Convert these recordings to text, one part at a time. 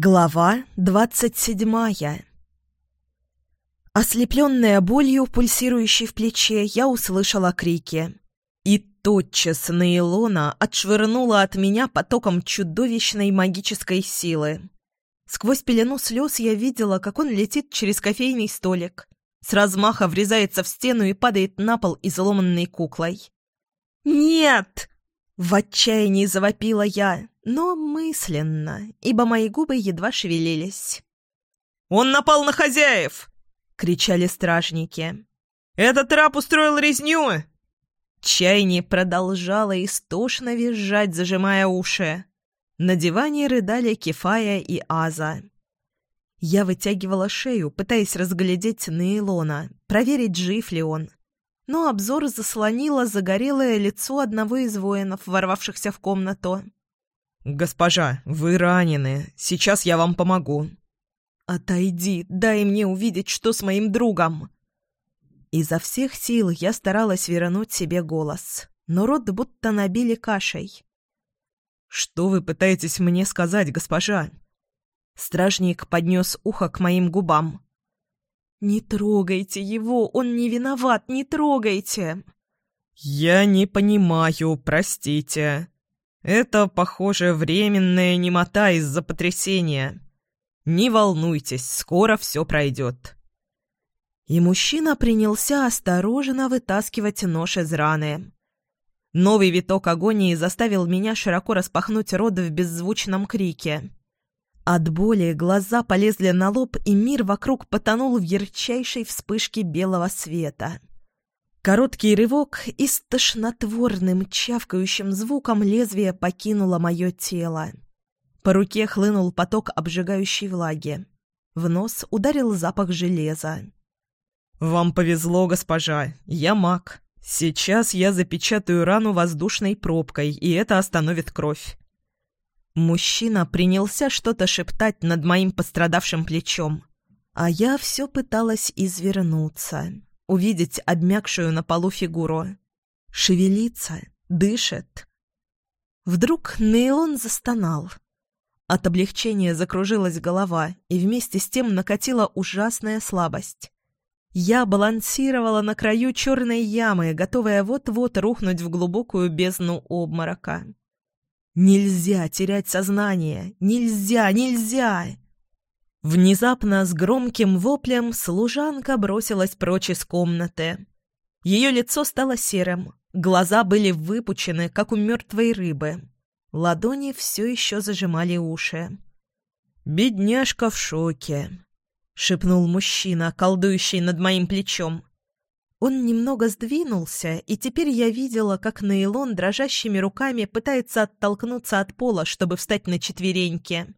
Глава двадцать седьмая Ослепленная болью, пульсирующей в плече, я услышала крики. И тотчас Нейлона отшвырнула от меня потоком чудовищной магической силы. Сквозь пелену слез я видела, как он летит через кофейный столик, с размаха врезается в стену и падает на пол изломанной куклой. «Нет!» — в отчаянии завопила я но мысленно, ибо мои губы едва шевелились. «Он напал на хозяев!» — кричали стражники. «Этот раб устроил резню!» Чайни продолжала истошно визжать, зажимая уши. На диване рыдали Кефая и Аза. Я вытягивала шею, пытаясь разглядеть Нейлона, проверить, жив ли он. Но обзор заслонило загорелое лицо одного из воинов, ворвавшихся в комнату. «Госпожа, вы ранены. Сейчас я вам помогу». «Отойди, дай мне увидеть, что с моим другом». Изо всех сил я старалась вернуть себе голос, но рот будто набили кашей. «Что вы пытаетесь мне сказать, госпожа?» Стражник поднес ухо к моим губам. «Не трогайте его, он не виноват, не трогайте!» «Я не понимаю, простите», это, похоже, временная немота из-за потрясения. Не волнуйтесь, скоро все пройдет. И мужчина принялся осторожно вытаскивать нож из раны. Новый виток агонии заставил меня широко распахнуть рот в беззвучном крике. От боли глаза полезли на лоб, и мир вокруг потонул в ярчайшей вспышке белого света. Короткий рывок, и с тошнотворным чавкающим звуком лезвие покинуло мое тело. По руке хлынул поток обжигающей влаги. В нос ударил запах железа. «Вам повезло, госпожа. Я маг. Сейчас я запечатаю рану воздушной пробкой, и это остановит кровь». Мужчина принялся что-то шептать над моим пострадавшим плечом, а я все пыталась извернуться увидеть обмякшую на полу фигуру. Шевелится, дышит. Вдруг Нейлон застонал. От облегчения закружилась голова, и вместе с тем накатила ужасная слабость. Я балансировала на краю черной ямы, готовая вот-вот рухнуть в глубокую бездну обморока. «Нельзя терять сознание! Нельзя! Нельзя!» Внезапно с громким воплем служанка бросилась прочь из комнаты. Ее лицо стало серым, глаза были выпучены, как у мертвой рыбы. Ладони все еще зажимали уши. «Бедняжка в шоке», — шепнул мужчина, колдующий над моим плечом. Он немного сдвинулся, и теперь я видела, как Нейлон дрожащими руками пытается оттолкнуться от пола, чтобы встать на четвереньки.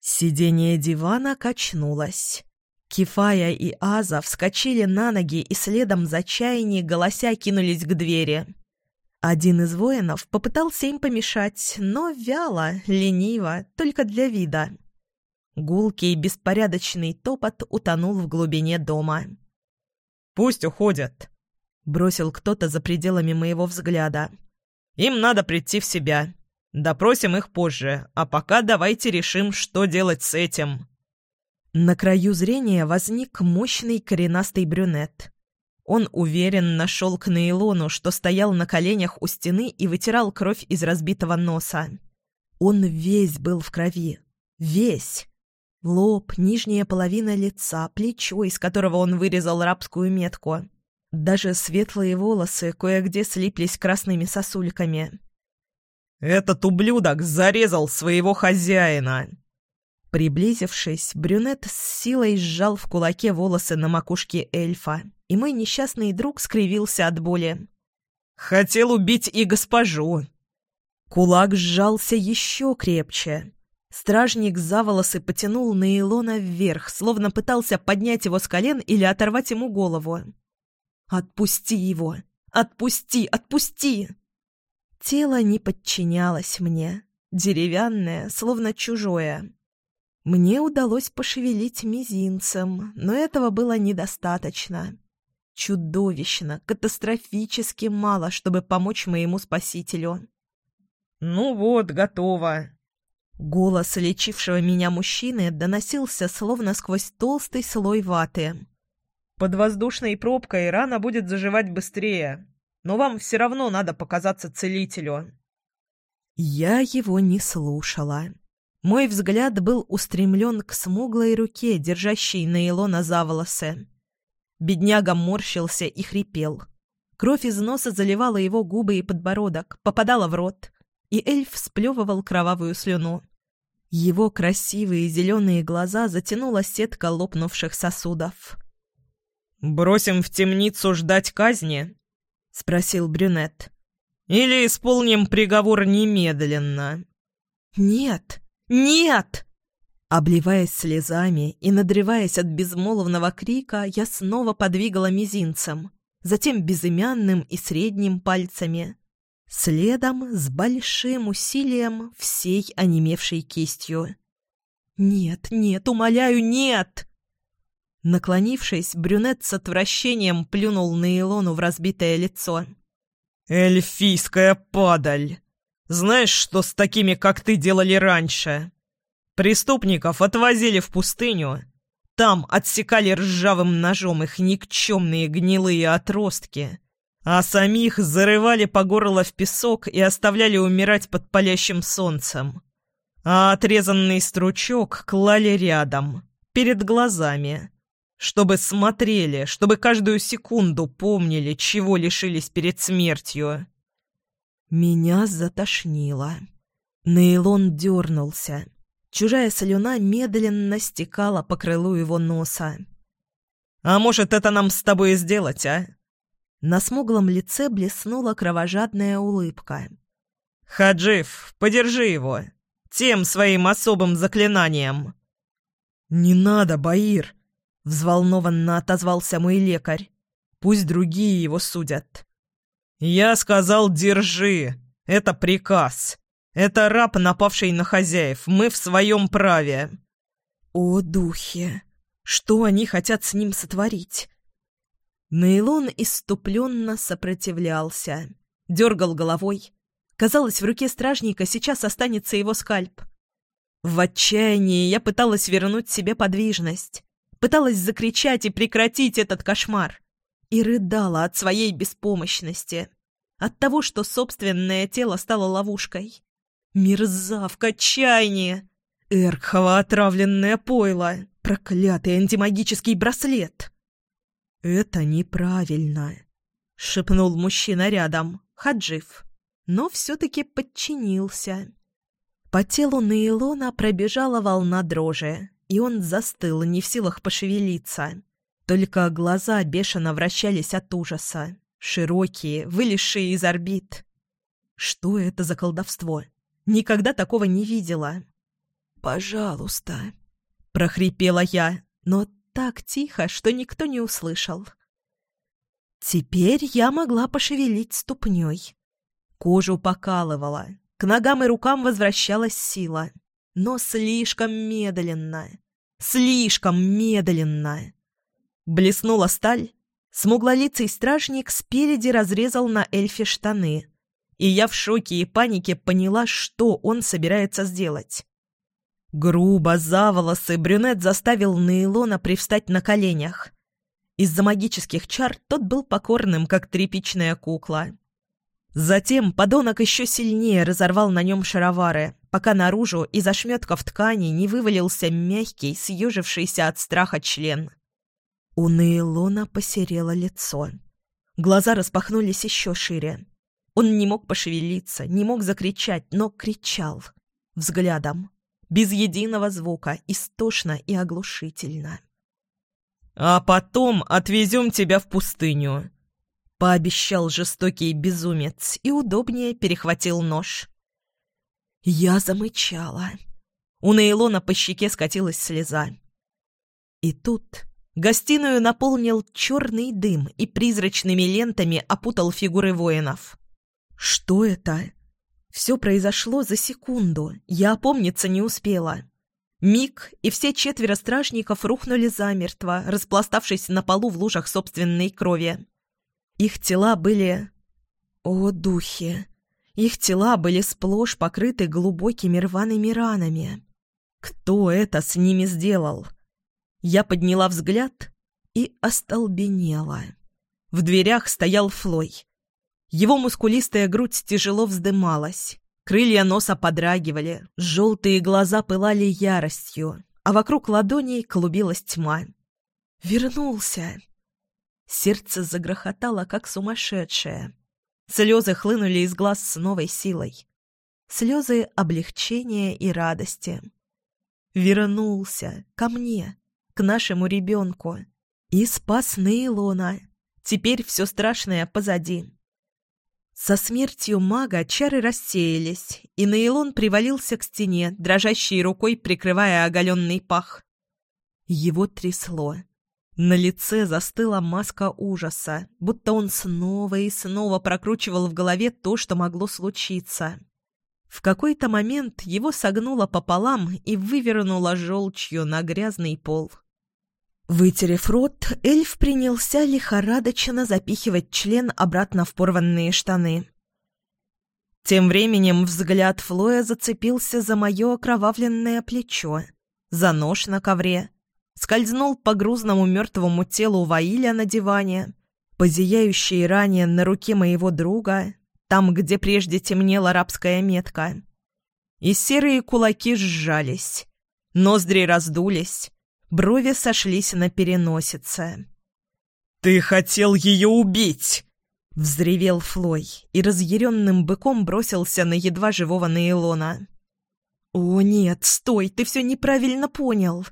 Сиденье дивана качнулось. Кифая и Аза вскочили на ноги и следом за чайни голося кинулись к двери. Один из воинов попытался им помешать, но вяло, лениво, только для вида. Гулкий беспорядочный топот утонул в глубине дома. «Пусть уходят», — бросил кто-то за пределами моего взгляда. «Им надо прийти в себя. Допросим их позже, а пока давайте решим, что делать с этим». На краю зрения возник мощный коренастый брюнет. Он уверенно нашел к Нейлону, что стоял на коленях у стены и вытирал кровь из разбитого носа. Он весь был в крови. Весь. Лоб, нижняя половина лица, плечо, из которого он вырезал рабскую метку. Даже светлые волосы кое-где слиплись красными сосульками. Этот ублюдок зарезал своего хозяина!» Приблизившись, брюнет с силой сжал в кулаке волосы на макушке эльфа, и мой несчастный друг скривился от боли. «Хотел убить и госпожу!» Кулак сжался еще крепче. Стражник за волосы потянул Нейлона вверх, словно пытался поднять его с колен или оторвать ему голову. «Отпусти его! Отпусти! Отпусти!» Тело не подчинялось мне, деревянное, словно чужое. Мне удалось пошевелить мизинцем, но этого было недостаточно. Чудовищно, катастрофически мало, чтобы помочь моему спасителю. «Ну вот, готово!» Голос лечившего меня мужчины доносился словно сквозь толстый слой ваты. «Под воздушной пробкой рана будет заживать быстрее, но вам все равно надо показаться целителю». Я его не слушала. Мой взгляд был устремлен к смуглой руке, держащей Нейлона за волосы. Бедняга морщился и хрипел. Кровь из носа заливала его губы и подбородок, попадала в рот и эльф сплевывал кровавую слюну. Его красивые зеленые глаза затянула сетка лопнувших сосудов. «Бросим в темницу ждать казни?» — спросил брюнет. «Или исполним приговор немедленно?» «Нет! Нет!» Обливаясь слезами и надрываясь от безмолвного крика, я снова подвигала мизинцем, затем безымянным и средним пальцами, Следом, с большим усилием, всей онемевшей кистью. «Нет, нет, умоляю, нет!» Наклонившись, брюнет с отвращением плюнул на Илону в разбитое лицо. «Эльфийская падаль! Знаешь, что с такими, как ты, делали раньше? Преступников отвозили в пустыню. Там отсекали ржавым ножом их никчемные гнилые отростки, а самих зарывали по горло в песок и оставляли умирать под палящим солнцем. А отрезанный стручок клали рядом, перед глазами, чтобы смотрели, чтобы каждую секунду помнили, чего лишились перед смертью. Меня затошнило. Нейлон дернулся. Чужая солюна медленно стекала по крылу его носа. «А может, это нам с тобой сделать, а?» На смуглом лице блеснула кровожадная улыбка. «Хаджиф, подержи его! Тем своим особым заклинанием!» «Не надо, Баир!» — взволнованно отозвался мой лекарь. «Пусть другие его судят». «Я сказал, держи! Это приказ! Это раб, напавший на хозяев! Мы в своем праве!» «О, духи! Что они хотят с ним сотворить?» Нейлон иступленно сопротивлялся, дергал головой. Казалось, в руке стражника сейчас останется его скальп. В отчаянии я пыталась вернуть себе подвижность, пыталась закричать и прекратить этот кошмар. И рыдала от своей беспомощности, от того, что собственное тело стало ловушкой. Мерзавка, отчаяние! Эркхова отравленное пойло, проклятый антимагический браслет! «Это неправильно», — шепнул мужчина рядом, Хаджив, но все-таки подчинился. По телу Нейлона пробежала волна дрожи, и он застыл, не в силах пошевелиться. Только глаза бешено вращались от ужаса, широкие, вылезшие из орбит. Что это за колдовство? Никогда такого не видела. «Пожалуйста», — прохрипела я, но так тихо, что никто не услышал. Теперь я могла пошевелить ступней. Кожу покалывала, к ногам и рукам возвращалась сила, но слишком медленно, слишком медленно. Блеснула сталь, смуглолицый стражник спереди разрезал на эльфе штаны, и я в шоке и панике поняла, что он собирается сделать. Грубо, за волосы, брюнет заставил Нейлона привстать на коленях. Из-за магических чар тот был покорным, как тряпичная кукла. Затем подонок еще сильнее разорвал на нем шаровары, пока наружу из ошметков ткани не вывалился мягкий, съежившийся от страха член. У Нейлона посерело лицо. Глаза распахнулись еще шире. Он не мог пошевелиться, не мог закричать, но кричал. Взглядом без единого звука, истошно и оглушительно. «А потом отвезем тебя в пустыню», — пообещал жестокий безумец и удобнее перехватил нож. Я замычала. У Нейлона по щеке скатилась слеза. И тут гостиную наполнил черный дым и призрачными лентами опутал фигуры воинов. «Что это?» Все произошло за секунду, я опомниться не успела. Миг, и все четверо стражников рухнули замертво, распластавшись на полу в лужах собственной крови. Их тела были... О, духи! Их тела были сплошь покрыты глубокими рваными ранами. Кто это с ними сделал? Я подняла взгляд и остолбенела. В дверях стоял Флой. Его мускулистая грудь тяжело вздымалась. Крылья носа подрагивали, желтые глаза пылали яростью, а вокруг ладоней клубилась тьма. «Вернулся!» Сердце загрохотало, как сумасшедшее. Слезы хлынули из глаз с новой силой. Слезы облегчения и радости. Вернулся ко мне, к нашему ребенку. И спас Нейлона. Теперь все страшное позади. Со смертью мага чары рассеялись, и Нейлон привалился к стене, дрожащей рукой прикрывая оголенный пах. Его трясло. На лице застыла маска ужаса, будто он снова и снова прокручивал в голове то, что могло случиться. В какой-то момент его согнуло пополам и вывернуло желчью на грязный пол. Вытерев рот, эльф принялся лихорадочно запихивать член обратно в порванные штаны. Тем временем взгляд Флоя зацепился за мое окровавленное плечо, за нож на ковре, скользнул по грузному мертвому телу Ваиля на диване, по зияющей ране на руке моего друга, там, где прежде темнела арабская метка. И серые кулаки сжались, ноздри раздулись, брови сошлись на переносице. «Ты хотел ее убить!» — взревел Флой и разъяренным быком бросился на едва живого Нейлона. «О нет, стой, ты все неправильно понял!»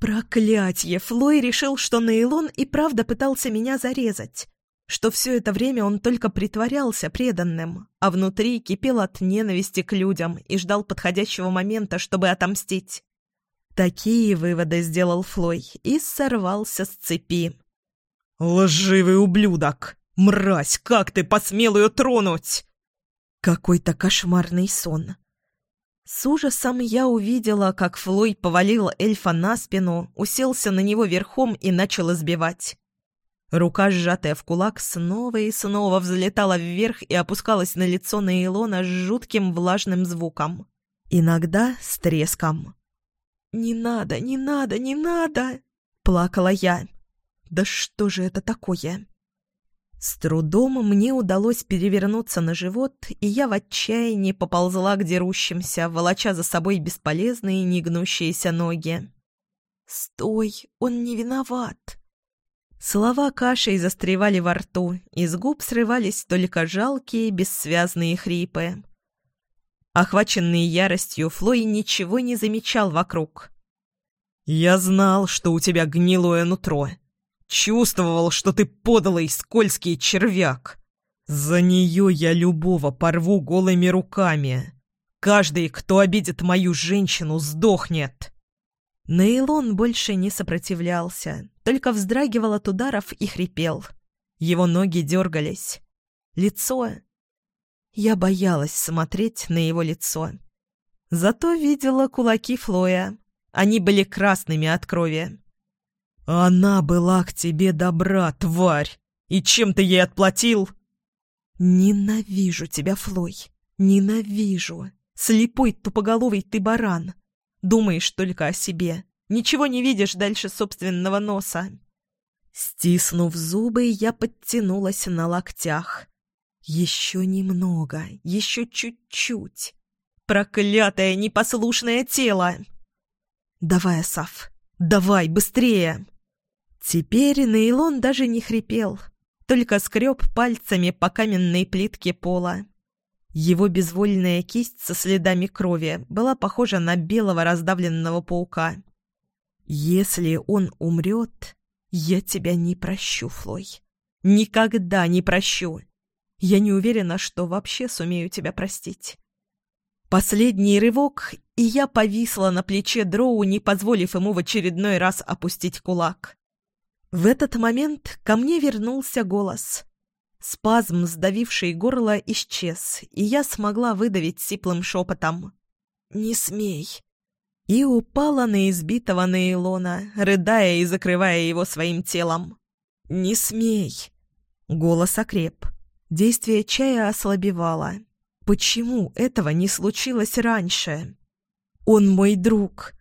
Проклятье! Флой решил, что Нейлон и правда пытался меня зарезать. Что все это время он только притворялся преданным, а внутри кипел от ненависти к людям и ждал подходящего момента, чтобы отомстить. Такие выводы сделал Флой и сорвался с цепи. «Лживый ублюдок! Мразь, как ты посмел ее тронуть?» Какой-то кошмарный сон. С ужасом я увидела, как Флой повалил эльфа на спину, уселся на него верхом и начал избивать. Рука, сжатая в кулак, снова и снова взлетала вверх и опускалась на лицо Нейлона с жутким влажным звуком. Иногда с треском. «Не надо, не надо, не надо!» — плакала я. «Да что же это такое?» С трудом мне удалось перевернуться на живот, и я в отчаянии поползла к дерущимся, волоча за собой бесполезные негнущиеся ноги. «Стой, он не виноват!» Слова кашей застревали во рту, из губ срывались только жалкие, бессвязные хрипы. Охваченный яростью, Флой ничего не замечал вокруг. «Я знал, что у тебя гнилое нутро», Чувствовал, что ты подлый, скользкий червяк. За нее я любого порву голыми руками. Каждый, кто обидит мою женщину, сдохнет. Нейлон больше не сопротивлялся, только вздрагивал от ударов и хрипел. Его ноги дергались. Лицо... Я боялась смотреть на его лицо. Зато видела кулаки Флоя. Они были красными от крови. «Она была к тебе добра, тварь! И чем ты ей отплатил?» «Ненавижу тебя, Флой! Ненавижу! Слепой тупоголовый ты баран! Думаешь только о себе, ничего не видишь дальше собственного носа!» Стиснув зубы, я подтянулась на локтях. «Еще немного, еще чуть-чуть!» «Проклятое непослушное тело!» «Давай, Асаф, давай, быстрее!» Теперь Нейлон даже не хрипел, только скреб пальцами по каменной плитке пола. Его безвольная кисть со следами крови была похожа на белого раздавленного паука. «Если он умрет, я тебя не прощу, Флой. Никогда не прощу. Я не уверена, что вообще сумею тебя простить». Последний рывок, и я повисла на плече Дроу, не позволив ему в очередной раз опустить кулак. В этот момент ко мне вернулся голос. Спазм, сдавивший горло, исчез, и я смогла выдавить сиплым шепотом. «Не смей!» И упала на избитого Нейлона, рыдая и закрывая его своим телом. «Не смей!» Голос окреп. Действие чая ослабевало. Почему этого не случилось раньше? Он мой друг.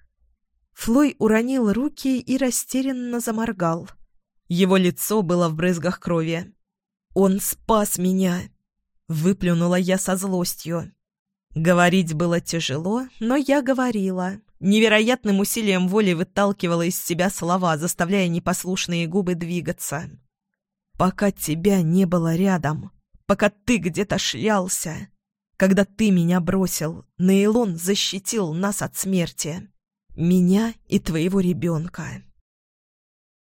Флой уронил руки и растерянно заморгал. Его лицо было в брызгах крови. «Он спас меня!» — выплюнула я со злостью. Говорить было тяжело, но я говорила. Невероятным усилием воли выталкивала из себя слова, заставляя непослушные губы двигаться. «Пока тебя не было рядом, пока ты где-то шлялся, когда ты меня бросил, Нейлон защитил нас от смерти. Меня и твоего ребенка».